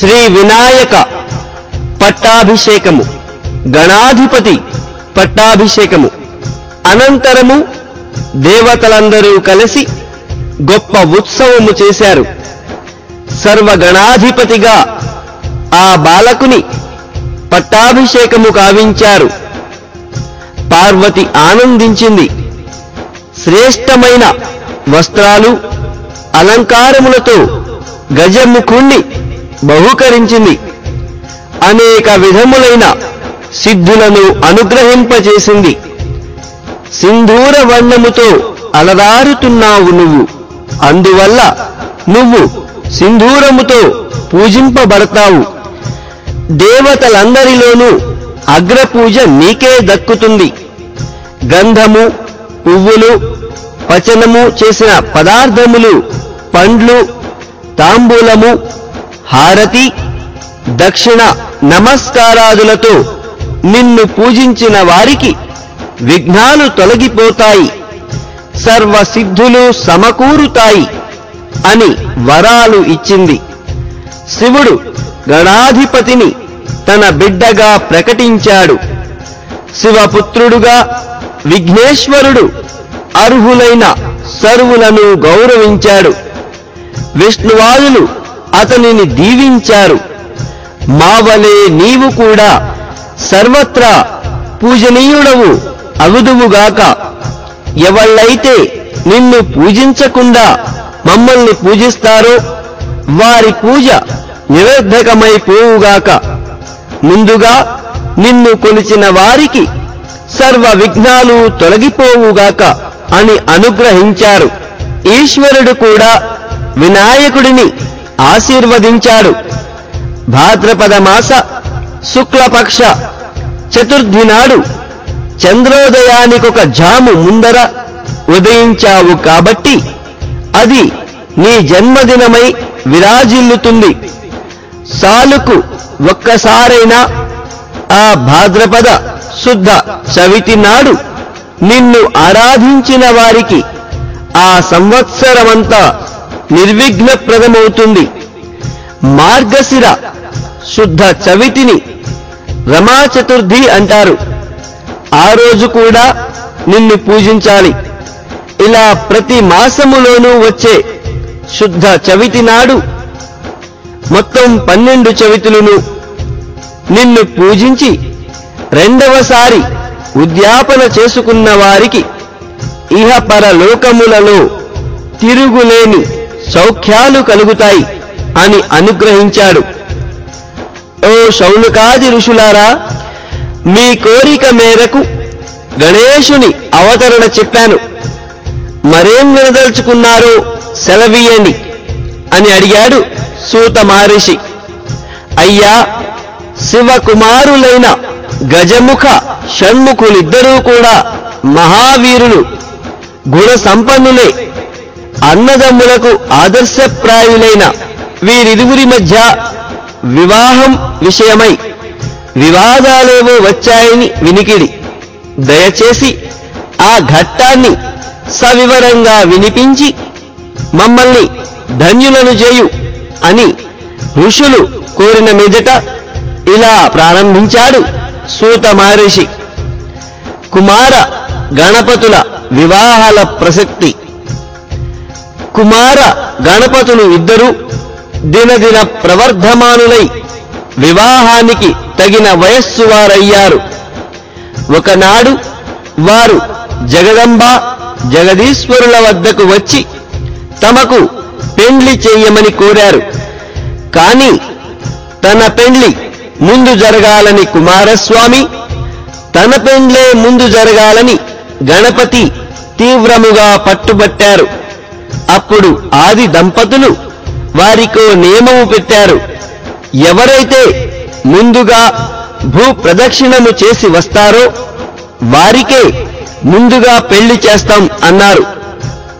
శ్రీ వినాయక పట్టాభిషేకము గణాధిపతి పట్టాభిషేకము అనంతరము దేవతలందరూ కలిసి గొప్ప ఉత్సవము చేశారు. సర్వగణాధిపతిగా ఆ బాలకుని పట్టాభిషేకము కావించారు. పార్వతి ఆనందించింది. శ్రేష్టమైన వస్త్రాలు అలంకారములతో గజముఖుణ్ణి బహుకరించింది. అనేక విధములైన సిద్ధులను అనుగ్రహింపచేసింది సింధూర వర్ణముతో అలరారుతున్నావు నువ్వు. అందువల్ల నువ్వు సింధూరముతో పూజింపబడతావు. దేవతలందరిలోనూ అగ్రపూజ నీకే దక్కుతుంది. గంధము పువ్వులు పచనము చేసిన పదార్థములు పండ్లు తాంబూలము హారతి దక్షిణ నమస్కారాదులతో నిన్ను పూజించిన వారికి విఘ్నాలు తొలగిపోతాయి. సర్వసిద్ధులు సమకూరుతాయి అని వరాలు ఇచ్చింది. శివుడు గణాధిపతిని తన బిడ్డగా ప్రకటించాడు. శివపుత్రుడుగా విఘ్నేశ్వరుడు అర్హులైన సర్వులను గౌరవించాడు. విష్ణువాదులు అతనిని దీవించారు. మావలే నీవు కూడా సర్వత్రా పూజనీయుడవు అగుదువుగాక ఎవళ్ళైతే నిన్ను పూజించకుండా మమ్మల్ని పూజిస్తారో వారి పూజ నిరర్ధకమైపోవుగాక ముందుగా నిన్ను కొలిచిన వారికి సర్వ విఘ్నాలు తొలగిపోవుగాక అని అనుగ్రహించారు. ఈశ్వరుడు కూడా వినాయకుడిని ఆశీర్వదించాడు. భాద్రపద మాస శుక్లపక్ష చతుర్థి నాడు చంద్రోదయానికొక జాము ముందర ఉదయించావు కాబట్టి అది నీ జన్మదినమై విరాజిల్లుతుంది. సాలుకు ఒక్కసారైనా ఆ భాద్రపద శుద్ధ చవితి నాడు నిన్ను ఆరాధించిన వారికి ఆ సంవత్సరమంతా నిర్విఘ్నప్రదమవుతుంది. మార్గశిర శుద్ధ చవితిని రమా చతుర్థి అంటారు. ఆ రోజు కూడా నిన్ను పూజించాలి. ఇలా ప్రతి మాసములోనూ వచ్చే శుద్ధ చవితి నాడు మొత్తం పన్నెండు చవితులను నిన్ను పూజించి రెండవసారి ఉద్యాపన చేసుకున్న వారికి ఇహపర లోకములలో తిరుగులేని సౌఖ్యాలు కలుగుతాయి అని అనుగ్రహించాడు. ఓ శౌనకాది ఋషులారా మీ కోరిక మేరకు గణేశుని అవతరణ చెప్పాను. మరేం వినదలుచుకున్నారో సెలవీయండి అని అడిగాడు సూత మహర్షి. అయ్యా శివకుమారులైన గజముఖ షణ్ముఖులిద్దరూ కూడా మహావీరులు గుణ సంపన్నులే. అన్నదమ్ములకు ఆదర్శప్రాయులైన వీరిరువురి మధ్య వివాహం విషయమై వివాదాలేవో వచ్చాయని వినికిడి. దయచేసి ఆ ఘట్టాన్ని సవివరంగా వినిపించి మమ్మల్ని ధన్యులను చేయు అని ఋషులు కోరిన మీదట ఇలా ప్రారంభించాడు సూత మహర్షి. కుమార గణపతుల వివాహాల ప్రసక్తి కుమార గణపతులు ఇద్దరు దినదిన ప్రవర్ధమానులై వివాహానికి తగిన వయస్సు వారయ్యారు. ఒకనాడు వారు జగదంబ జగదీశ్వరుల వద్దకు వచ్చి తమకు పెండ్లి చేయమని కోరారు. కాని తన పెండ్లి ముందు జరగాలని కుమారస్వామి తన పెండ్లే ముందు జరగాలని గణపతి తీవ్రముగా పట్టుబట్టారు. అప్పుడు ఆది దంపతులు వారికో నియమము పెట్టారు. ఎవరైతే ముందుగా భూ ప్రదక్షిణము చేసి వస్తారో వారికే ముందుగా పెళ్ళి చేస్తాం అన్నారు.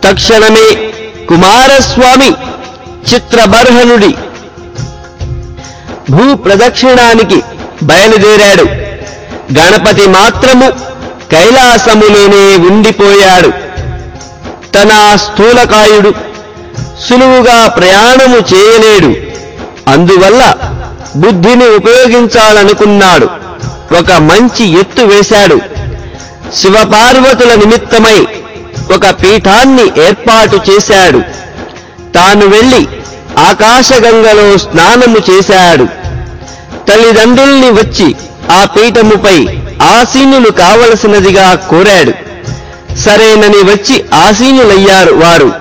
తక్షణమే కుమారస్వామి చిత్రబర్హనుడి భూ ప్రదక్షిణానికి బయలుదేరాడు. గణపతి మాత్రము కైలాసములోనే ఉండిపోయాడు. తన స్థూలకాయుడు. సులువుగా ప్రయాణము చేయలేడు. అందువల్ల బుద్ధిని ఉపయోగించాలనుకున్నాడు. ఒక మంచి ఎత్తు వేశాడు. శివపార్వతుల నిమిత్తమై ఒక పీఠాన్ని ఏర్పాటు చేశాడు. తాను వెళ్ళి ఆకాశగంగలో స్నానము చేశాడు. తల్లిదండ్రుల్ని వచ్చి ఆ పీఠముపై ఆసీనులు కావలసినదిగా కోరాడు. సరేనని వచ్చి ఆసీనులయ్యారు వారు.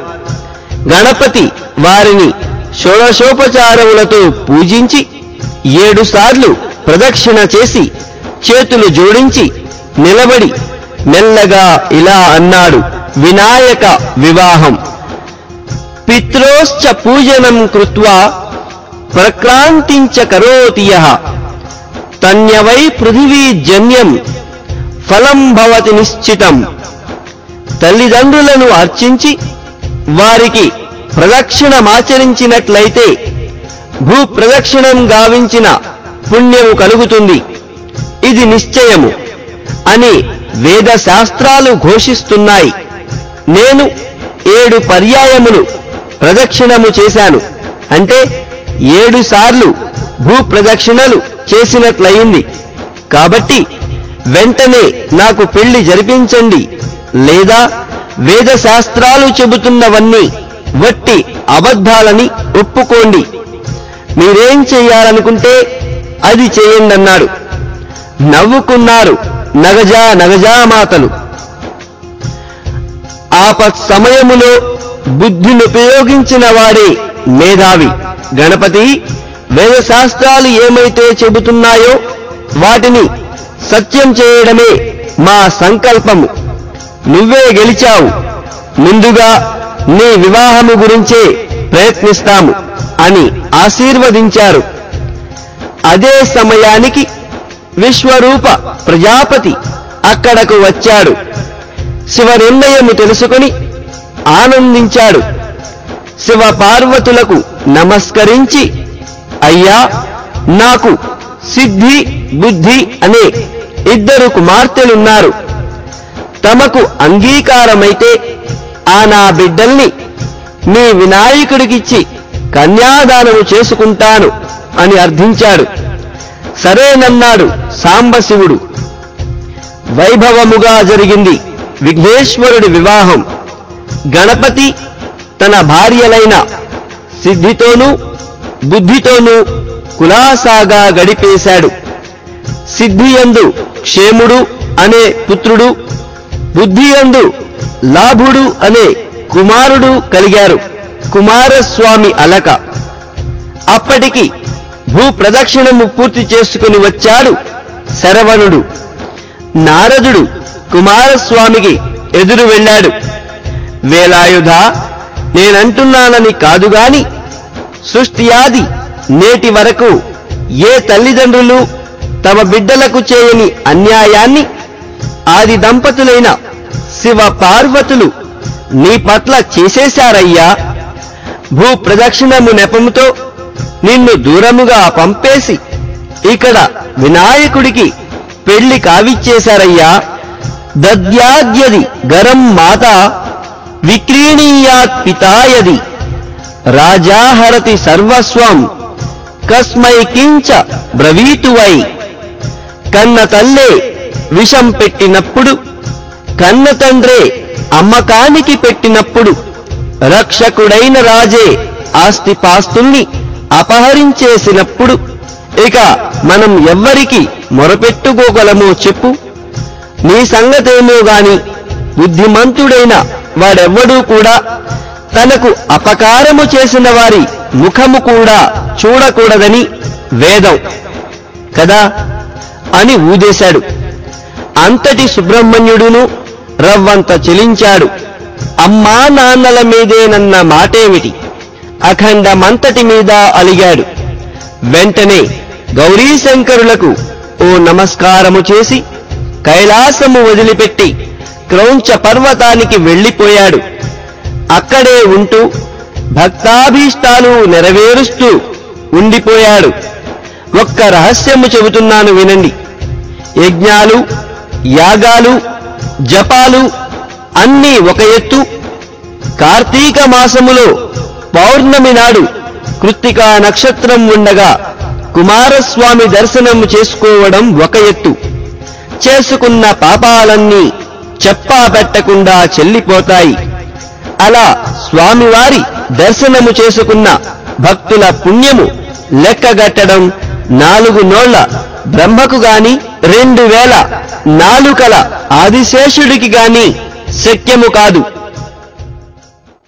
గణపతి వారిని షోడశోపచారములతో పూజించి ఏడు సార్లు ప్రదక్షిణ చేసి చేతులు జోడించి నిలబడి మెల్లగా ఇలా అన్నాడు వినాయక వివాహం. పిత్రోశ్చ పూజనం కృత్వా ప్రక్రాంతించ కరోతియ తన్యవై పృథివీ జన్యం ఫలం భవతి నిశ్చితం. తల్లిదండ్రులను అర్చించి వారికి ప్రదక్షిణమాచరించినట్లయితే భూ ప్రదక్షిణం గావించిన పుణ్యము కలుగుతుంది. ఇది నిశ్చయము అని వేద శాస్త్రాలు ఘోషిస్తున్నాయి. నేను ఏడు పర్యాయములు ప్రదక్షిణము చేశాను. అంటే ఏడు సార్లు భూ ప్రదక్షిణలు చేసినట్లయింది. కాబట్టి వెంటనే నాకు పెళ్ళి జరిపించండి. లేదా వేద శాస్త్రాలు చెబుతున్నవన్నీ వట్టి అబద్ధాలని ఒప్పుకోండి. మీరేం చేయాలనుకుంటే అది చేయండన్నాడు. నవ్వుకున్నారు నగజా నగజా మాతలు. ఆపత్ సమయములో బుద్ధిని ఉపయోగించిన వాడే మేధావి. గణపతి వేదశాస్త్రాలు ఏమైతే చెబుతున్నాయో వాటిని సత్యం చేయడమే మా సంకల్పము. నువ్వే గెలిచావు. ముందుగా నీ వివాహము గురించే ప్రయత్నిస్తాము అని ఆశీర్వదించారు. అదే సమయానికి విశ్వరూప ప్రజాపతి అక్కడకు వచ్చాడు. శివ నిర్ణయము తెలుసుకుని ఆనందించాడు. శివ పార్వతులకు నమస్కరించి అయ్యా నాకు సిద్ధి బుద్ధి అనే ఇద్దరు కుమార్తెలున్నారు. తమకు అంగీకారమైతే ఆ నా బిడ్డల్ని మీ వినాయకుడికిచ్చి కన్యాదానము చేసుకుంటాను అని అర్థించాడు. సరేనన్నాడు సాంబశివుడు. వైభవముగా జరిగింది విఘ్నేశ్వరుడి వివాహం. గణపతి తన భార్యలైన సిద్ధితోనూ బుద్ధితోనూ కులాసాగా గడిపేశాడు. సిద్ధియందు క్షేముడు అనే పుత్రుడు బుద్ధియందు లాభుడు అనే కుమారుడు కలిగారు. కుమారస్వామి అలక. అప్పటికి భూ ప్రదక్షిణము పూర్తి చేసుకుని వచ్చాడు శరవణుడు. నారదుడు కుమారస్వామికి ఎదురు వెళ్ళాడు. వేలాయుధ నేనంటున్నానని కాదుగాని సృష్టియాది నేటి వరకు ఏ తల్లిదండ్రులు తమ బిడ్డలకు చేయని అన్యాయాన్ని ఆది దంపతులైన శివ పార్వతులు నీ పట్ల చేసేశారయ్యా. భూ ప్రదక్షిణము నెపముతో నిన్ను దూరముగా పంపేసి ఇక్కడ వినాయకుడికి పెళ్ళి కావిచ్చేశారయ్యా. దద్యాద్యది గరం మాత విక్రీణీయాత్ పితాయది రాజాహరతి సర్వస్వం కస్మై కించ బ్రవీతువై. కన్న తల్లే విషం పెట్టినప్పుడు కన్న తండ్రే అమ్మకానికి పెట్టినప్పుడు రక్షకుడైన రాజే ఆస్తిపాస్తుల్ని అపహరించేసినప్పుడు ఇక మనం ఎవ్వరికి మొరపెట్టుకోగలమో చెప్పు. నీ సంగతేమో గాని బుద్ధిమంతుడైన వాడెవ్వడూ కూడా తనకు అపకారము చేసిన వారి ముఖము కూడా చూడకూడదని వేదం. కదా? అని ఊదేశాడు. అంతటి సుబ్రహ్మణ్యుడును రవ్వంత చెలించాడు. అమ్మా నాన్నల మీదేనన్న మాటేమిటి? అఖండమంతటి మీద అలిగాడు. వెంటనే గౌరీశంకరులకు ఓ నమస్కారము చేసి కైలాసము వదిలిపెట్టి క్రౌంచ పర్వతానికి వెళ్ళిపోయాడు. అక్కడే ఉంటూ భక్తాభీష్టాలు నెరవేరుస్తూ ఉండిపోయాడు. ఒక్క రహస్యము చెబుతున్నాను వినండి. యజ్ఞాలు యాగాలు జపాలు అన్నీ ఒక ఎత్తు. కార్తీక మాసములో పౌర్ణమి నాడు కృత్తికా నక్షత్రం ఉండగా కుమారస్వామి దర్శనము చేసుకోవడం ఒక ఎత్తు. చేసుకున్న పాపాలన్నీ చెప్పా పెట్టకుండా చెల్లిపోతాయి. అలా స్వామివారి దర్శనము చేసుకున్న భక్తుల పుణ్యము లెక్కగట్టడం నాలుగు నోళ్ళ బ్రహ్మకు గాని రెండు వేల నాలుకల ఆదిశేషుడికి గాని శక్యము కాదు.